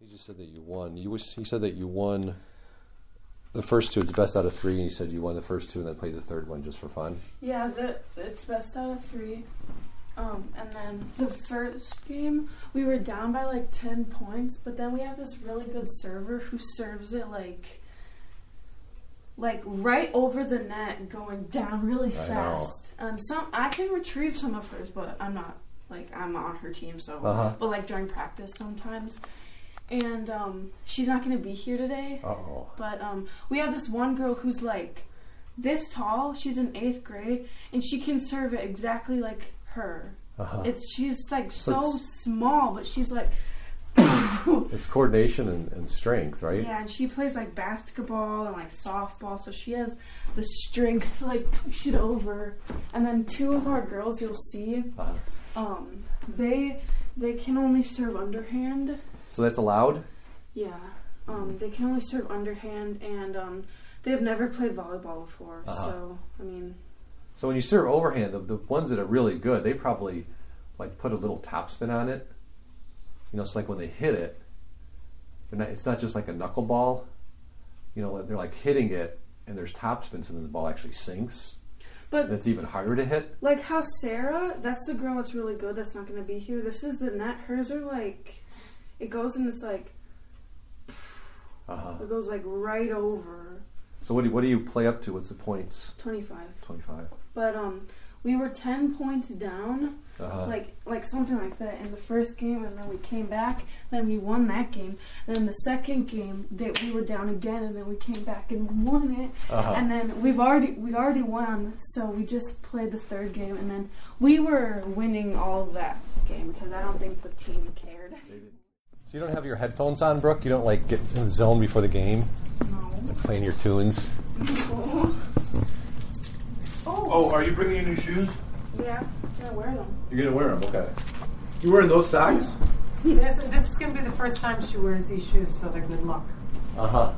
He just said that you won. You was, he said that you won the first two. It's best out of three, and he said you won the first two and then played the third one just for fun. Yeah, the, it's best out of three. Um, and then the first game, we were down by like 10 points, but then we have this really good server who serves it like like right over the net going down really I know. fast. And some I can retrieve some of hers, but I'm not like I'm on her team so Uh-huh. but like during practice sometimes. And um, she's not going to be here today. Uh oh. But um, we have this one girl who's like this tall. She's in eighth grade, and she can serve it exactly like her. Uh-huh. It's she's like So small, but she's like It's coordination and, and strength, right? yeah, and she plays like basketball and like softball, so she has the strength to like push it over. And then two of our girls you'll see, Uh-huh. um, they they can only serve underhand. So that's allowed. Yeah, um, they can only serve underhand, and um, they've never played volleyball before. Uh-huh. So I mean, So when you serve overhand, the, the ones that are really good, they probably like put a little topspin on it. You know, it's like when they hit it, not, it's not just like a knuckleball. You know, they're like hitting it, and there's topspin, so then the ball actually sinks. but And it's even harder to hit. Like how Sarah, that's the girl that's really good. That's not going to be here. This is the net. Hers are like, it goes and it's like Uh-huh. it goes like right over So what do you, what do you play up to? What's the points? twenty five. Twenty five. But um, we were ten points down, Uh-huh. like like something like that in the first game, and then we came back. Then we won that game. And then the second game, that we were down again, and then we came back and won it. Uh-huh. And then we've already we already won, so we just played the third game, and then we were winning all of that game because I don't think the team cared. So you don't have your headphones on, Brooke? You don't like get in the zone before the game No. and playing your tunes? Oh. Oh, are you bringing your new shoes? Yeah, I wear them. You're gonna wear them, okay. You wearing those socks? This, this is going to be the first time she wears these shoes, so they're good luck. Uh huh.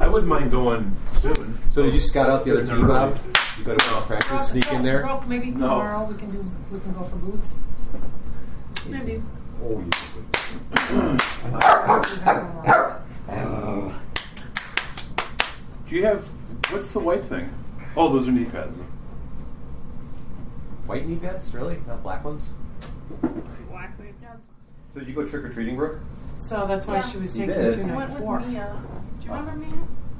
I wouldn't mind going soon. So did you scout out the other team, no, Bob? You go to practice, sneak so, in there. Brooke, maybe No. tomorrow we can do. We can go for boots. Maybe. Oh, you Do you have what's the white thing? Oh, those are knee pads. White knee pads? Really? Not black ones? Black wave So did you go trick or treating, Brooke? So that's why Yeah. she was taking did. two I went with four. Mia. Do you remember Mia?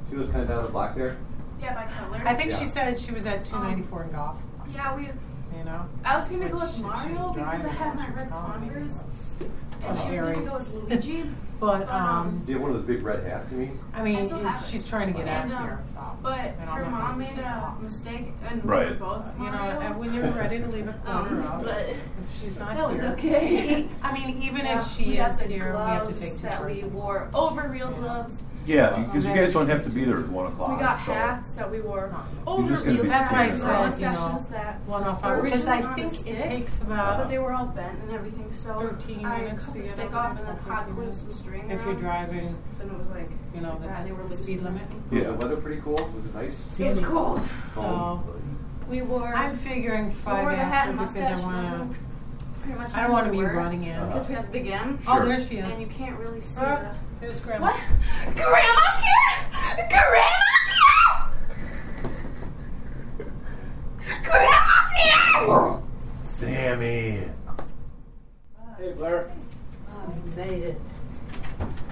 She was kind of down the block there. Yeah, by color. I think she said she was at two um, ninety four in golf. Yeah, we. You know. I was gonna go with Mario because I driving had my red. Converse, and she was gonna go with Luigi. But Um, Do you have one of those big red hats, you mean? I mean, I still it. she's trying to get out And, of um, here. So. But And her mom made a mistake, and Right. were both You know, and when you're ready to leave a quarter um, out, but if she's not that was here, okay. I mean, even Yeah, if she we got is here, we have to take two that we wore over real Yeah. gloves. Yeah, oh, because you guys don't have to be there at one o'clock. So we got so- hats that we wore You're just gonna real be gloves. That's why I standing said, around. you know, Sessions that one off were hour because originally I on a think it stick, takes but about they were all bent and everything. So 13 I minutes cut to the get stick over off there, and then about hot 13 glued minutes. some string if you're around. driving, So it was like, you know, Yeah, they were the, the loose. speed limit. Was Yeah. the weather pretty cool? Was it nice? it was cold. So We wore. I'm figuring we five wore the hat after and because mustache. I want to. Pretty much. I don't want to be everywhere. running in. Because we have the big M. Oh, Sure. there she is. And you can't really see Brooke, the. There's Grandma. What? Grandma's here! Grandma's here! Grandma's here! Sammy. Hey Blair, I made it.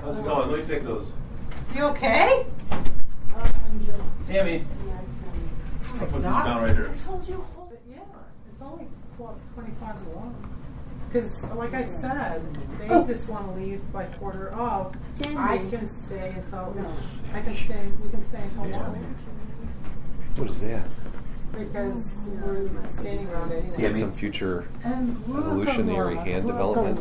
how's it going? Let me take those. You okay? I'm just Sammy, had some. I'll put these down right here. I told you. But yeah, it's only 12, 25 to 1. Because, like I said, they just want to leave by quarter of. I can stay until, I can stay, we can stay until 1. What is that? Because we're standing around anyway. See, had some future And evolutionary hand development.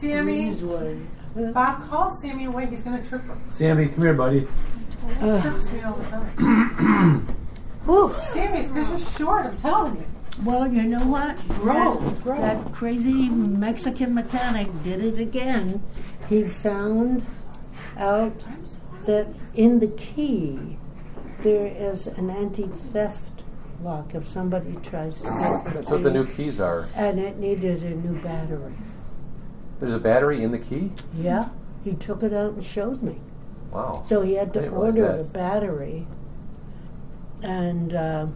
Sammy, These ones. Bob, call Sammy away. He's going to trip. Sammy, come here, buddy. He trips me all the time. Whew. Sammy, it's because you're short, I'm telling you. Well, you know what? Grow, that, grow. that crazy Mexican mechanic did it again. He found out that in the key there is an anti-theft lock if somebody tries to get That's what the new keys are. And it needed a new battery. There's a battery in the key. Yeah, he took it out and showed me. Wow. So he had to order a battery, and uh,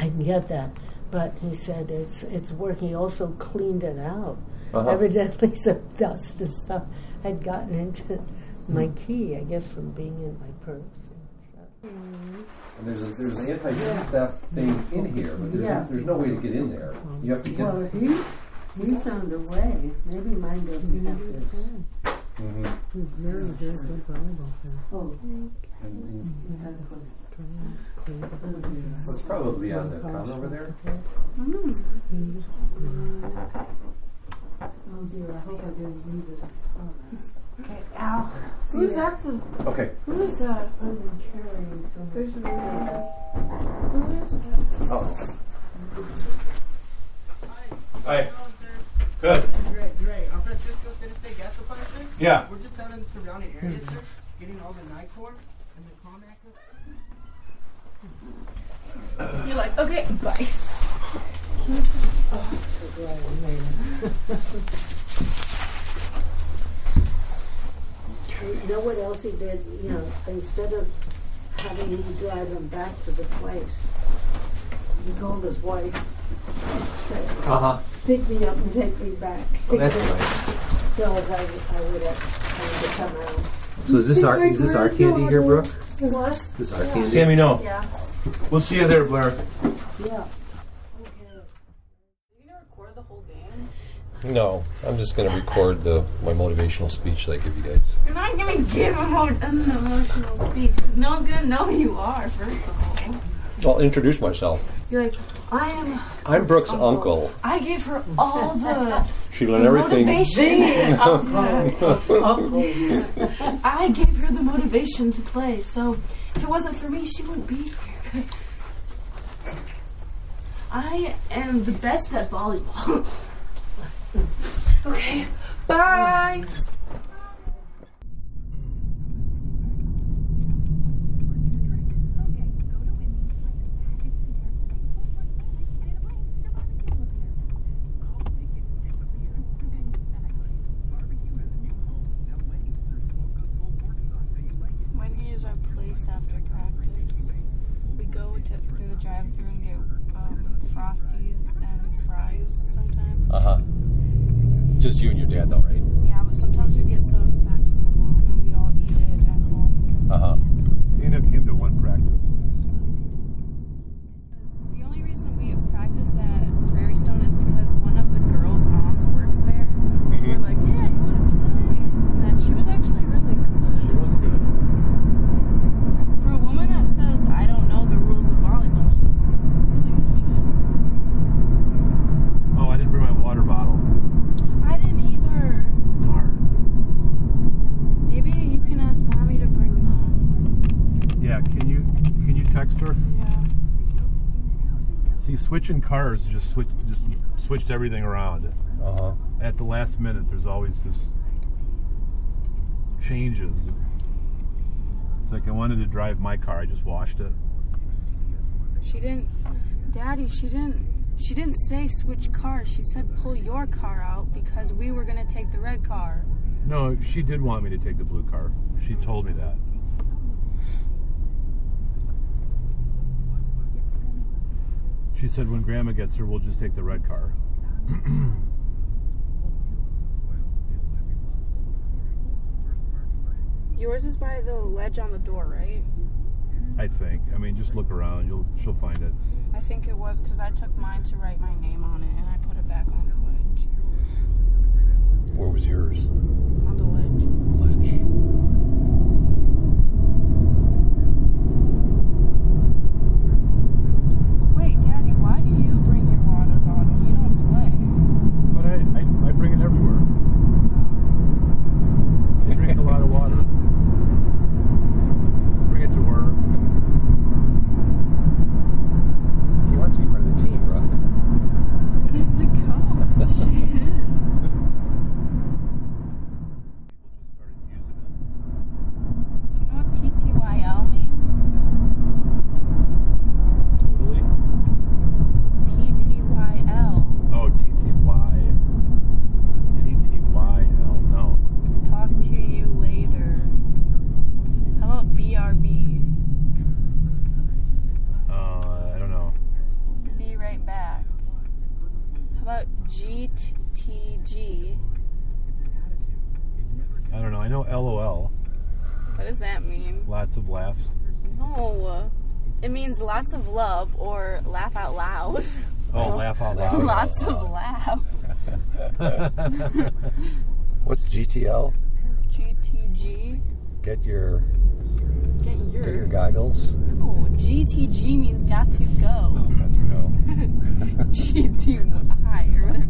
I can get that. But he said it's it's working. He also cleaned it out. Uh-huh. Evidently, some dust and stuff had gotten into my Hmm. key. I guess from being in my purse and stuff. And there's a, there's an anti-theft thing in here, but there's, Yeah. there's no way to get in there. You have to get. Well, he he found a way. Maybe mine doesn't have this. Mhm. Very, very good volleyball player. Oh, And- and It's probably on the counter over there. Oh dear, I hope I didn't leave it. Okay, ow. Who's that? The, Okay. who is that? I've been carrying some. There's a Who is that? Oh. Hi. Good. Great, great. I'm Francisco Interstate Gas Supply, sir. Yeah. We're just out in the surrounding areas, sir, getting all the NICOR and the Comac. You're like, okay, bye. You know what else he did? You know, instead of having him drive him back to the place, he called his wife, and said, Uh huh. pick me up and take me back. Oh, that's nice. So as I, I would have time to come out. So is this our is this our candy here, Brooke? What? This our candy? Sammy, no. Yeah. We'll see you there, Blair. Yeah. You gonna record the whole game? No, I'm just gonna record the my motivational speech that I give you guys. You're not gonna give a mo- an emotional speech because no one's gonna know who you are. First of all, I'll introduce myself. you're like, I am. I'm Brooke's uncle. I gave her all the She learned everything. motivation. Uncles. I gave her the motivation to play. So if it wasn't for me, she wouldn't be here. I am the best at volleyball. okay, bye. Wendy is our place after practice. We go to through the drive-through and get um, frosties and fries sometimes. Uh huh. Just you and your dad, though, right? Yeah, but sometimes we get stuff back from my mom and we all eat it at home. Uh huh. Dana came to one practice. The only reason we practice at Prairie Stone is because one of the girls' moms works there. So we're like, yeah, you want to play? And she was actually really She good. was good. For a woman that says, I don't know the rules of volleyball, she's really good. Oh, I didn't bring my water bottle. I didn't either. Darn. Maybe you can ask mommy to bring them. Yeah. Can you can you text her? Yeah. See, switching cars just switch just switched everything around. Uh huh. At the last minute, there's always this changes. It's like I wanted to drive my car. I just washed it. She didn't, Daddy. She didn't. She didn't say switch cars. She said pull your car out because we were gonna take the red car. No, she did want me to take the blue car. She told me that. She said when Grandma gets her, we'll just take the red car. Yours is by the ledge on the door, right? I think. I mean, just look around. You'll she'll find it. I think it was because I took mine to write my name on it and I put it back on the ledge. Where was yours? On the ledge. Ledge. Wait, Daddy, why do you bring your water bottle? You don't play. But I, I, I bring it everywhere. I drink a lot of water. Bring it to work. He wants to be part of the team, Brooke. He's the coach. People just started using it. GTG. I don't know. I know LOL. What does that mean? Lots of laughs. No. It means lots of love or laugh out loud. Oh, laugh out loud. lots of laugh. What's GTL? GTG. Get your Get your. get your goggles. No, GTG means got to go. Oh, Got to go. GTY or whatever.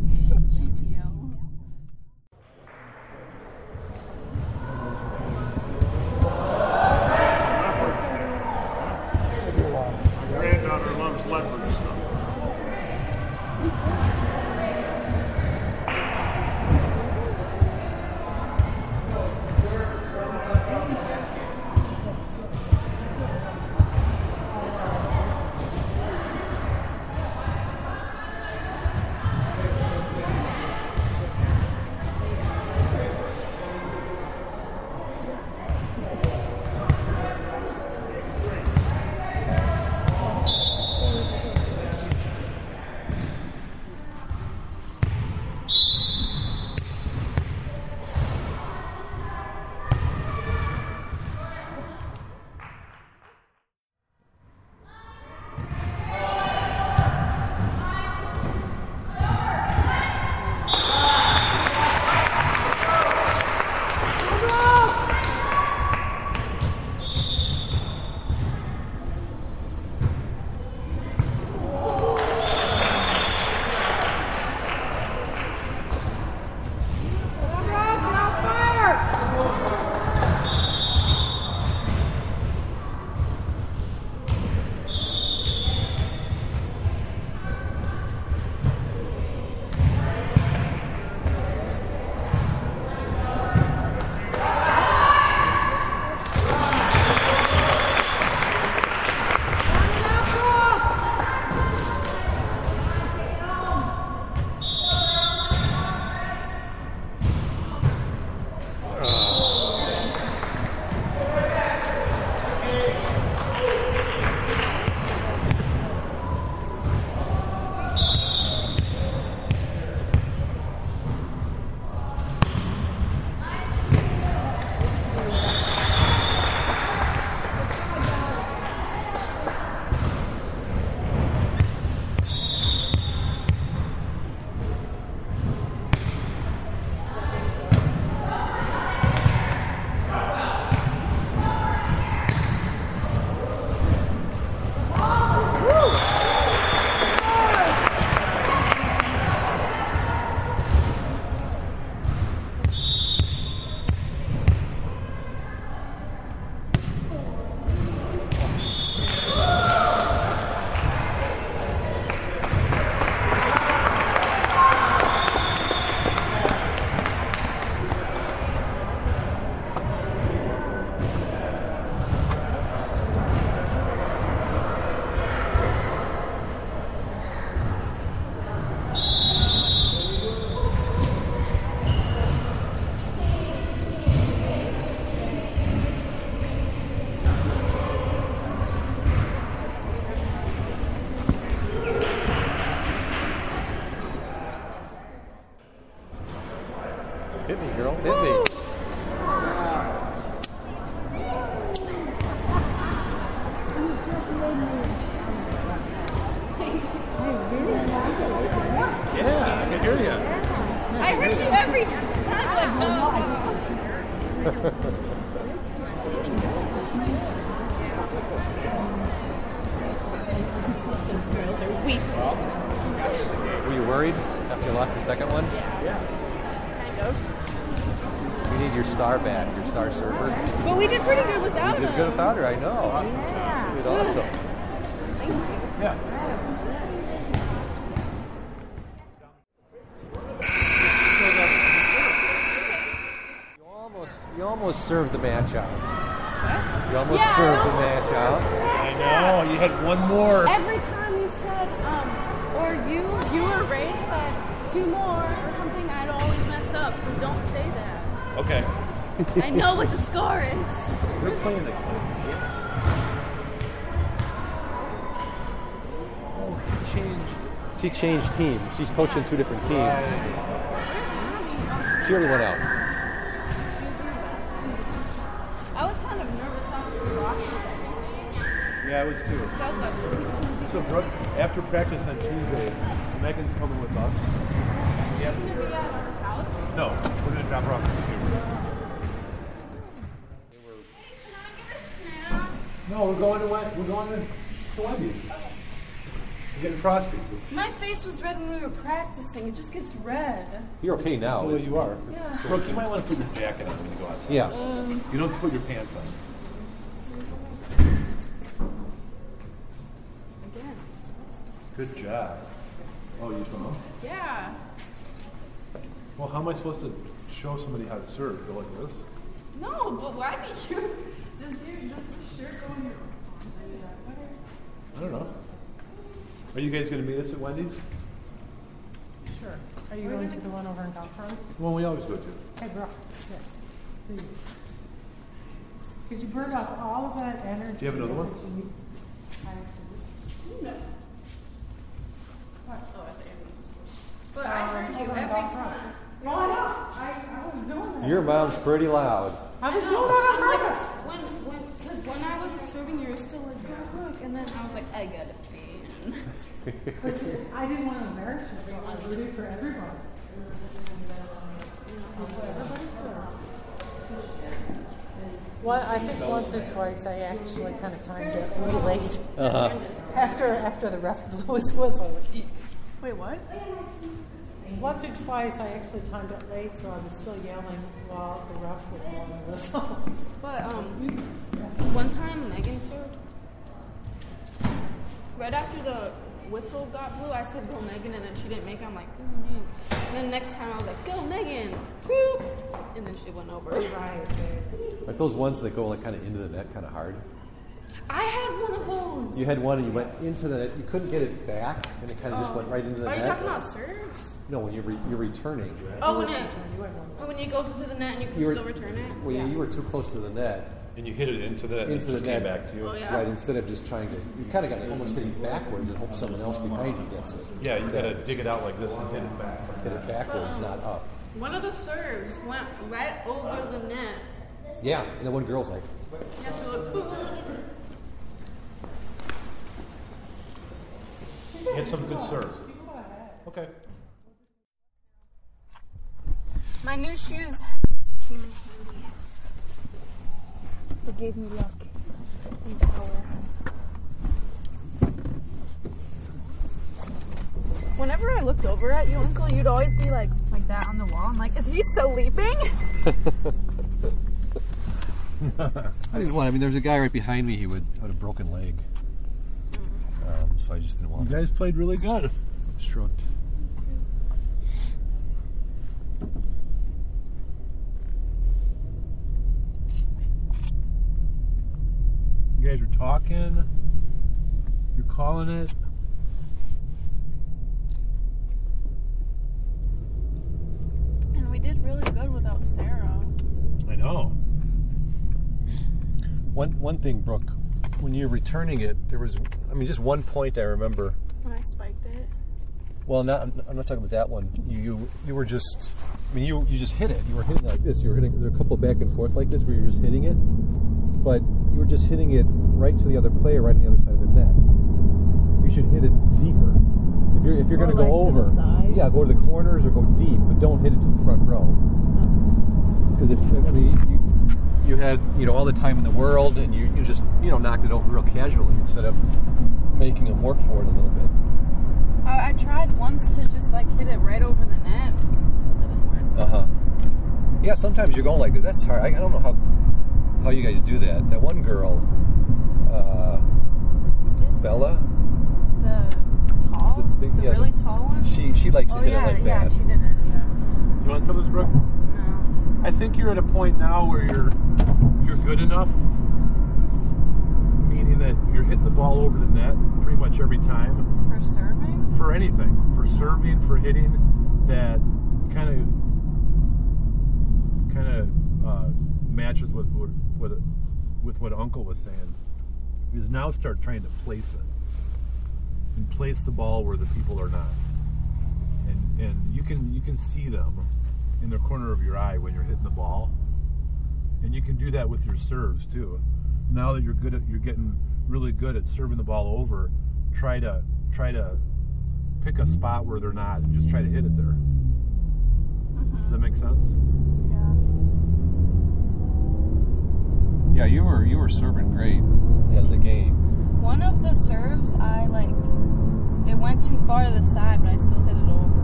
Those girls are weak. Were you worried after you lost the second one? Yeah. Kind of. We need your star back, your star server. But we did pretty good without You did good without her, I know. You did awesome. Yeah. You almost, you almost served the match out. You almost Yeah, I served the almost match out. I know. You had one more. Every time you said, um, or you, you or Ray said two more or something, I'd always mess up. So don't say that. Okay. I know what the score is. We're playing the. Oh, he changed. She changed teams. She's coaching two different teams. Where's mommy? She already went out. Yeah, I was too. So I was like, we So, Brooke, after practice on Tuesday, Megan's coming with us. Yeah. can be at our house. No, we're gonna drop her off at the computer. No, we're going to Wen- we're going to, to Wendy's. We're getting frosties. My face was red when we were practicing. It just gets red. You're okay now. The way you are. Yeah. Brooke, you might want to put your jacket on when you go outside. Yeah. Um, You don't have to put your pants on. Good job. Oh, you from? Yeah. Well, how am I supposed to show somebody how to serve? Go like this? No, but why did you? Does your does the shirt go on your I don't know. Are you guys going to meet us at Wendy's? Sure. Are you going to the one over in Gulfport? Well, we always go to. Hey, bro. Because you burned off all of that energy. Do you have another one? that you- I actually- But I heard you every time. Oh, I know. I, I was doing that. Your mom's pretty loud. I was I doing that on I'm like, purpose. when, when, because when I wasn't serving, you were still like, go look, and then I was like, I got a fan. But I didn't want to embarrass you, so I rooted for everybody. Well, I think once or twice I actually kind of timed it a little late. Uh-huh. After after the ref blew his whistle. Wait, what? Once or twice I actually timed it late, so I was still yelling while the ref was blowing the whistle. But um, one time Megan served. Right after the whistle got blew, I said go Megan, and then she didn't make it. I'm like, oh, no. And then next time I was like, go Megan, Whoop! and then she went over. right. Like those ones that go like kind of into the net, kind of hard. I had one of those. You had one and you went into the net. You couldn't get it back, and it kind of just went right into the Are you net. talking about serves? No, when you're re- you're returning. Oh, when it oh, when it goes into the net and you can You were, still return it. well, you, you were too close to the net. And you hit it into the net and Into it just the came net. back to you. Oh, yeah. Right, instead of just trying to, you kind of got almost hitting backwards and hope someone else behind you gets it. Yeah, you gotta dig it out like this and hit it back. Hit it backwards, not up. One of the serves went right over the net. Yeah, and then one girl's like, Yeah, she looked. "Ooh." Hit some good serves. Okay. My new shoes came in handy. They gave me luck and power. Whenever I looked over at you, Uncle, you'd always be like, like that on the wall. I'm like, is he still leaping? I didn't want. I mean, there's a guy right behind me. He would had a broken leg, um, so I just didn't want. You want. guys played really good. Stroked. You guys are talking. You're calling it. And we did really good without Sarah. I know. One one thing, Brooke, when you're returning it, there was. I mean, just one point I remember. When I spiked it. Well, not, I'm I'm not talking about that one. You, you you were just. I mean, you you just hit it. You were hitting like this. You were hitting. There were a couple back and forth like this where you were just hitting it, but you were just hitting it right to the other player, right on the other side of the net. You should hit it deeper. If you're if you're going to like go to the over, side? yeah, go to the corners or go deep, but don't hit it to the front row. Oh. Because if I mean you you had you know all the time in the world and you, you just you know knocked it over real casually instead of making them work for it a little bit. I, I tried once to just like hit it right over the net, but that didn't work. Uh huh. Yeah, sometimes you're going like that. That's hard. I, I don't know how how you guys do that. That one girl, uh, You did Bella, the tall, The the, yeah, really the- tall one. she she likes to oh hit yeah, it like yeah, that. she did it. Yeah. You want some of this, Brooke? I think you're at a point now where you're you're good enough, meaning that you're hitting the ball over the net pretty much every time For serving? for anything, for serving, for hitting, that kind of kind of uh, matches with what, what with what Uncle was saying. Is now start trying to place it. and place the ball where the people are not. And and you can you can see them in the corner of your eye when you're hitting the ball. And you can do that with your serves too. Now that you're good at you're getting really good at serving the ball over, try to try to pick a spot where they're not and just try to hit it there. Does that mm-hmm. make sense? Yeah, Yeah, you were you were serving great in the game. One of the serves, I like, it went too far to the side, but I still hit it over.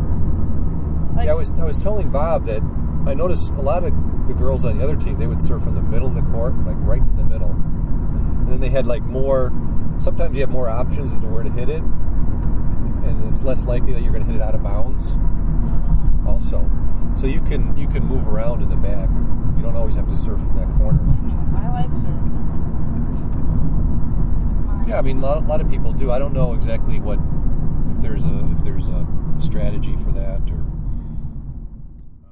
Like, yeah, I was I was telling Bob that I noticed a lot of the girls on the other team they would serve from the middle of the court, like right in the middle, and then they had like more. Sometimes you have more options as to where to hit it, and it's less likely that you're going to hit it out of bounds. Also, so you can you can move around in the back. You don't always have to serve from that corner. I like serving. Yeah, I mean, a lot, a lot of people do. I don't know exactly what if there's a if there's a strategy for that or.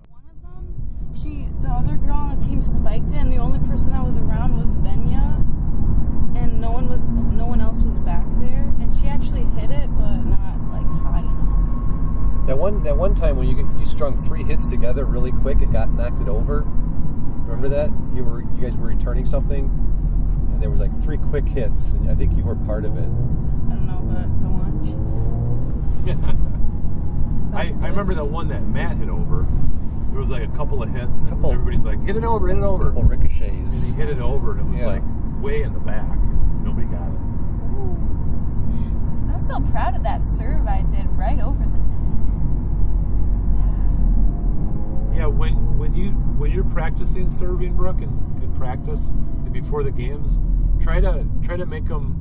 One of them, she, the other girl on the team spiked it, and the only person that was around was Venya, and no one was, no one else was back there, and she actually hit it, but not like high enough. That one that one time when you you strung three hits together really quick and got knocked it over. Remember that? You were you guys were returning something, and there was like three quick hits, and I think you were part of it. I don't know, but go on. I, I remember that one that Matt hit over. There was like a couple of hits, and Couple- everybody's like, "Hit it over, hit it over." couple ricochets. And he hit it over, and it was Yeah. like way in the back. Nobody got it. I'm so proud of that serve I did right over the net. Yeah, when when you when you're practicing serving, Brooke, in, in practice and before the games, try to try to make them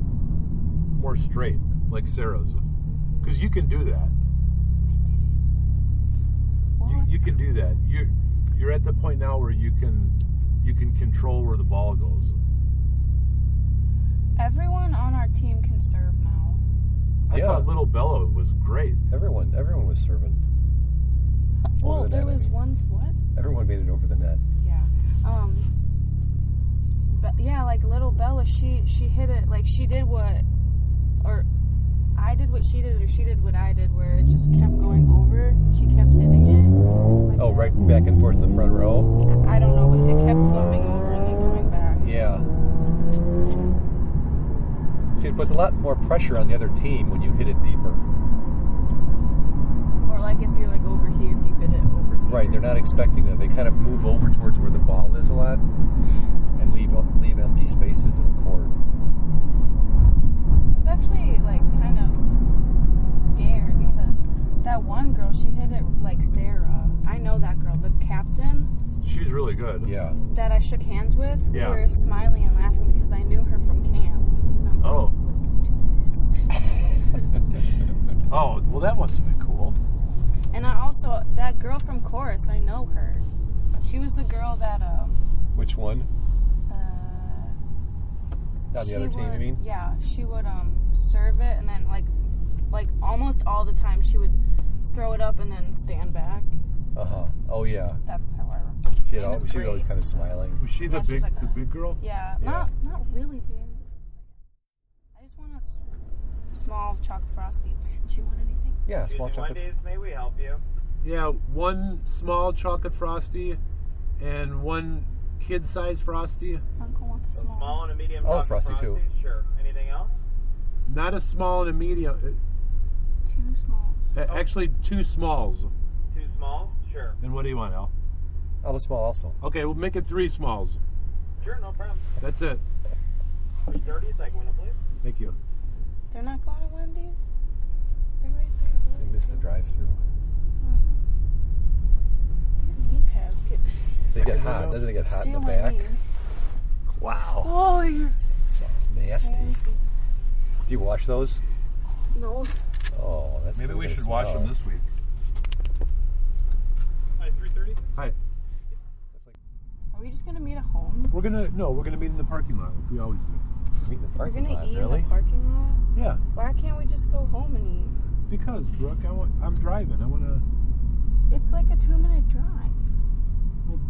more straight, like Sarah's, because you can do that. Well, You, can do that. You're you're at the point now where you can you can control where the ball goes. Everyone on our team can serve now. I Yeah. thought Little Bella was great. Everyone everyone was serving. Over Well, the there net, I was mean. one. What? Everyone made it over the net. Yeah. Um. But yeah, like little Bella, she she hit it like she did what, or I did what she did, or she did what I did, where it just kept going over. She kept hitting it. Like Oh, right back and forth in the front row. I don't know, but it kept going over and then coming back. Yeah. See, it puts a lot more pressure on the other team when you hit it deeper. Or like if you're like over here, if you hit it over here. Right, they're not expecting that. They kind of move over towards where the ball is a lot and leave leave empty spaces in the court. I was actually like kind of scared because that one girl, she hit it like Sarah. I know that girl, the captain She's really good. Yeah. that I shook hands with. Yeah. We were smiling and laughing because I knew her from camp. And I was Oh. like, let's do this. Oh, well, that must have been cool. And I also that girl from chorus, I know her. She was the girl that um Which one? uh On the she other team, would, you mean? Yeah, she would um serve it and then like like almost all the time she would throw it up and then stand back. Uh huh. Oh yeah. That's how I remember. She had Name she was always kind of smiling. Was she the Yeah, she big like the big girl? Yeah, Yeah. not not really big. I just want a s- small chocolate frosty. Do you want anything? Yeah, small Excuse me, chocolate. Wendy's, may we help you? Yeah, one small chocolate frosty and one kid-sized frosty. Uncle wants a A small. small and a medium Oh, chocolate Frosty, too. Sure. Anything else? Not a small and a medium. Two small. Oh. Actually, two smalls. Two small? Sure. And what do you want, Al? I'll a small also. Okay, we'll make it three smalls. Sure, no problem. That's it. 330, second window, please. Thank you. They're not going to Wendy's. They're right there. We Really. missed the drive-through. Mm-hmm. These knee pads get They get hot. Doesn't it get hot in the steal my back? knee. Wow. Oh, you're Sounds nasty. Do you wash those? no. Oh, that's Maybe we should wash smell. them this week. Hi, 330. Hi. Are we just gonna meet at home? We're gonna no, we're gonna meet in the parking lot like we always do. Meet in the We're parking gonna lot, eat really? in the parking lot. Yeah, Why can't we just go home and eat? because Brooke, I want, I'm driving. I want to. It's like a two-minute drive. Well,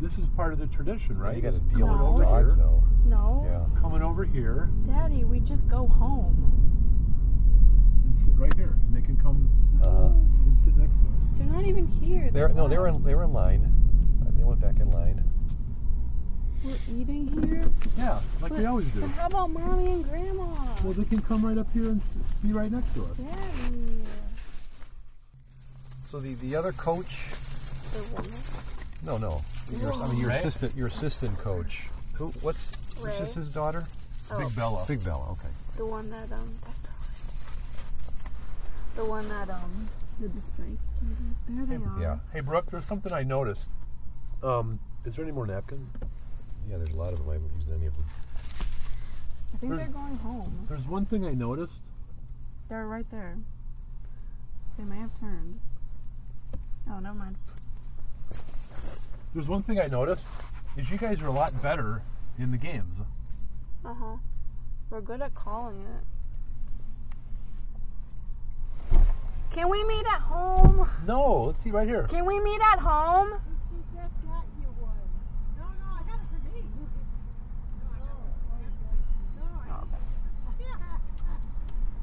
this is part of the tradition, right? You got to deal No. with coming the over dogs, here, though. No. Yeah. coming over here Daddy, we just go home. And sit right here, and they can come Uh-huh. and sit next to us. They're not even here. They're no, they were in, they were in line. They went back in line. We're eating here. Yeah, like But- we always do. But how about mommy and grandma? Well, they can come right up here and be right next to us. Daddy. So the, the other coach, The woman. no, no, your, I mean your Ray? assistant, your assistant coach. Who? What's Ray. Is this his daughter? Oh, Big Bella. Big Bella. Okay. the one that um that girl is dangerous. The one that um did the spray. There they are. Yeah. Hey, Brooke, there's something I noticed. Um, is there any more napkins? Yeah. There's a lot of them. I haven't used any of them. I think There's- they're going home. There's one thing I noticed. They're right there. They may have turned. Oh, never mind. There's one thing I noticed is you guys are a lot better in the games. Uh huh. We're good at calling it. Can we meet at home? No, let's see right here. Can we meet at home? She just got you one. No, no, I got it for me.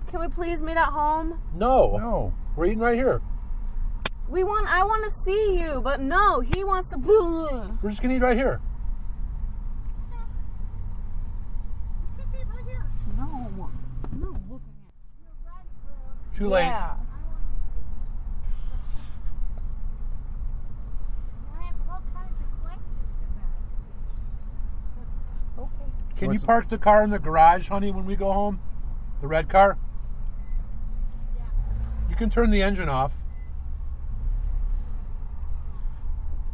Can we please meet at home? No, No. we're eating right here. We want. I want to see you, but no, he wants to. We're just gonna eat right here. No, no. Look Too late. Yeah. I have all kinds of questions about Okay. Can you park the car in the garage, honey, when we go home? The red car? Yeah. You can turn the engine off.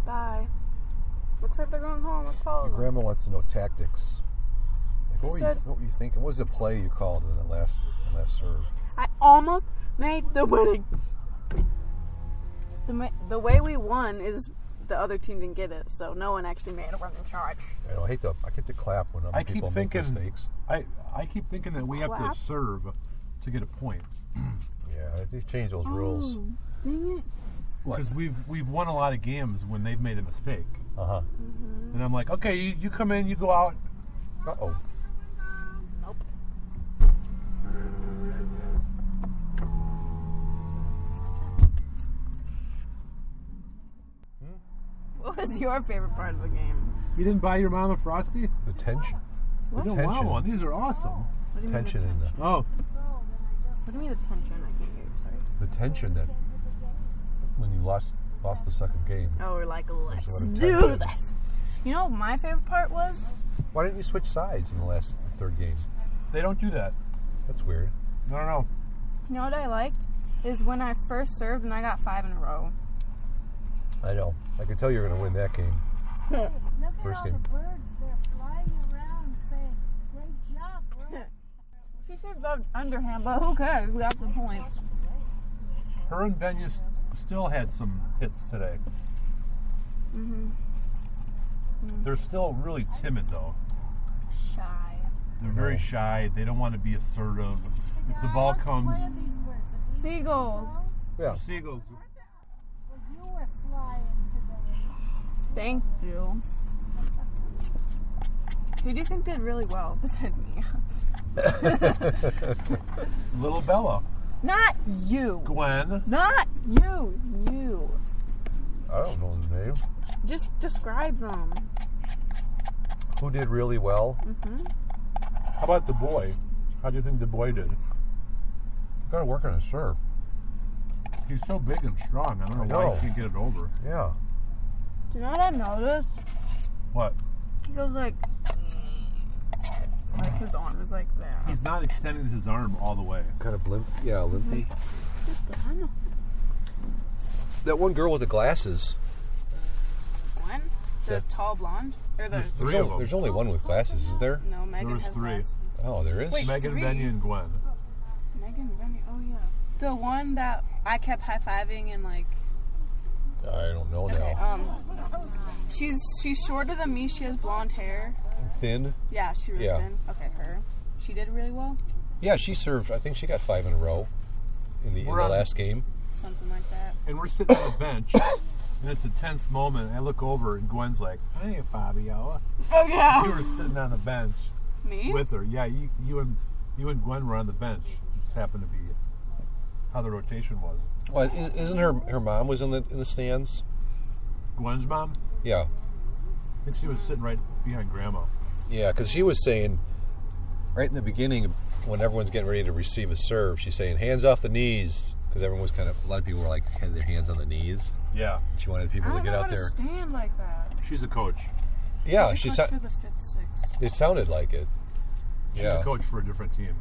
Bye. Looks like they're going home. Let's follow Your them. grandma wants to know tactics. Like, She what, were you, said- what were you thinking? What was the play you called in the last the last serve? I almost made the winning. The the way we won is the other team didn't get it, so no one actually made a running charge. I, know, I hate to I get to clap when other I keep people make mistakes. I I keep thinking that we have to serve to get a point Yeah, they changed those rules. Oh, dang it. because we've we've won a lot of games when they've made a mistake, Uh huh. and I'm like, okay, you, you come in, you go out. Uh oh. Nope. What was your favorite part of the game? You didn't buy your mom a frosty? The tension, I don't Tension. want one. These are awesome. What do you tension mean in the the tension? Oh, What do you mean the tension? I can't hear you. Sorry. the tension that when you lost lost the second game. Oh, we're like, let's a lot do this. You know what my favorite part was? Why didn't you switch sides in the last third game? they don't do that. That's weird. I don't know. You know what I liked? Is when I first served and I got five in a row. I know. I can tell you're going to win that game. Look First at all game. the birds. They're flying around saying, great job, bro. She served up underhand, but who cares? We got the points. Her and Benya s- still had some hits today. Mm-hmm. They're still really timid though. Shy. They're very shy. They don't want to be assertive. If the ball comes, Where are these birds? Are these Seagulls. Yeah. seagulls. Well, you were flying today. Thank you. Who do you think did really well besides me? Little Bella, Not you. Gwen. Not you. You. I don't know the name. Just describe them. Who did really well? Mhm. How about the boy? How do you think the boy did? Got to work on his serve. He's so big and strong. I don't know, I why he can't get it over. Yeah. Do you know what I noticed? What? He goes like, like his arm is like that. He's not extending his arm all the way. Kind of limp. Yeah, limpy. Just done. That one girl with the glasses. Gwen, the That- tall blonde, or the There's There's, three of only, them. there's only one with glasses, isn't there? no Megan There was has three. glasses. Oh, there is. Wait. Megan, three. Benny, and Gwen. Megan, Rennie, oh yeah, the one that I kept high fiving and like. I don't know Okay, now. um, she's she's shorter than me. She has blonde hair. Thin. Yeah, she really Yeah. thin. Okay, her. She did really well. Yeah, she served. I think she got five in a row in the, in the last game. Something like that. And we're sitting on the bench, and it's a tense moment. I look over, and Gwen's like, "Hey, Fabio." Oh yeah. You were sitting on the bench Me? with her. Yeah, you, you and you and Gwen were on the bench. It Just happened to be how the rotation was. Well, isn't her her mom was in the in the stands? Gwen's mom, Yeah, I think she was sitting right behind Grandma. yeah, because she was saying right in the beginning when everyone's getting ready to receive a serve, she's saying hands off the knees because everyone was kind of a lot of people were like had their hands on the knees. Yeah, She wanted I people to get out there. stand like that. she's a coach. Yeah, She's she a sa- for the fifth, sixth. it sounded like it. She's Yeah. a coach for a different team.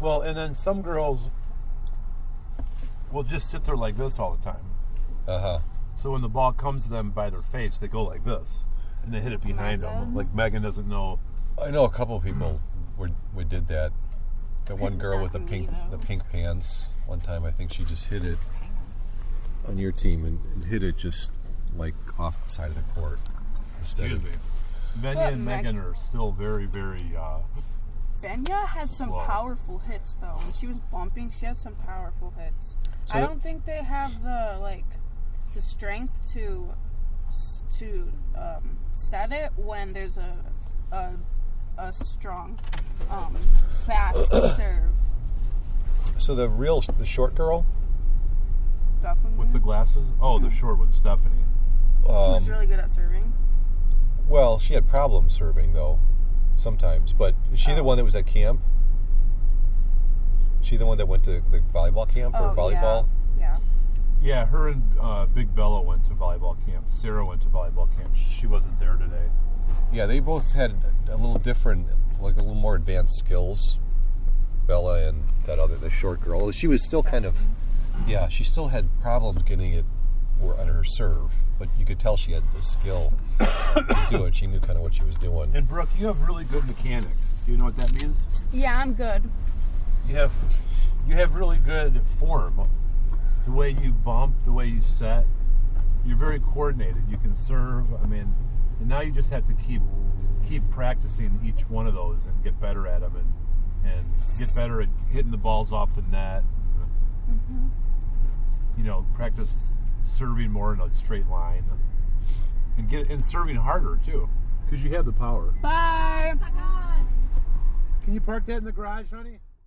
Well, and then some girls will just sit there like this all the time. Uh huh. So when the ball comes to them by their face, they go like this, and they hit it behind them. Like Megan doesn't know. I know a couple of people were, we did that. The one girl with the pink me, the pink pants. One time, I think she just hit it on your team and, and hit it just like off the side of the court instead Excuse of me. Venya But and Meg- Megan are still very, very. Uh, Venya had some powerful hits though. When she was bumping, she had some powerful hits. So I don't think they have the like the strength to to um, set it when there's a a, a strong um, fast serve. So the real the short girl, Definitely. with the glasses. Oh, the short one, Stephanie. Who was um, really good at serving. well, she had problems serving though, sometimes. But is she the Oh. one that was at camp? She the one that went to the volleyball camp or Oh, volleyball? Yeah. Yeah, her and uh, Big Bella went to volleyball camp. Sarah went to volleyball camp. She wasn't there today. Yeah, they both had a little different, like a little more advanced skills. Bella and that other, the short girl. She was still kind of, yeah, she still had problems getting it were under her serve, but you could tell she had the skill to do it. She knew kind of what she was doing. And Brooke, you have really good mechanics. Do you know what that means? Yeah, I'm good. You have you have really good form. The way you bump, the way you set, you're very coordinated. You can serve. I mean, and now you just have to keep keep practicing each one of those and get better at them and and get better at hitting the balls off the net. Mm-hmm. You know, practice serving more in a straight line and get and serving harder too because you have the power. Bye. Oh can you park that in the garage, honey?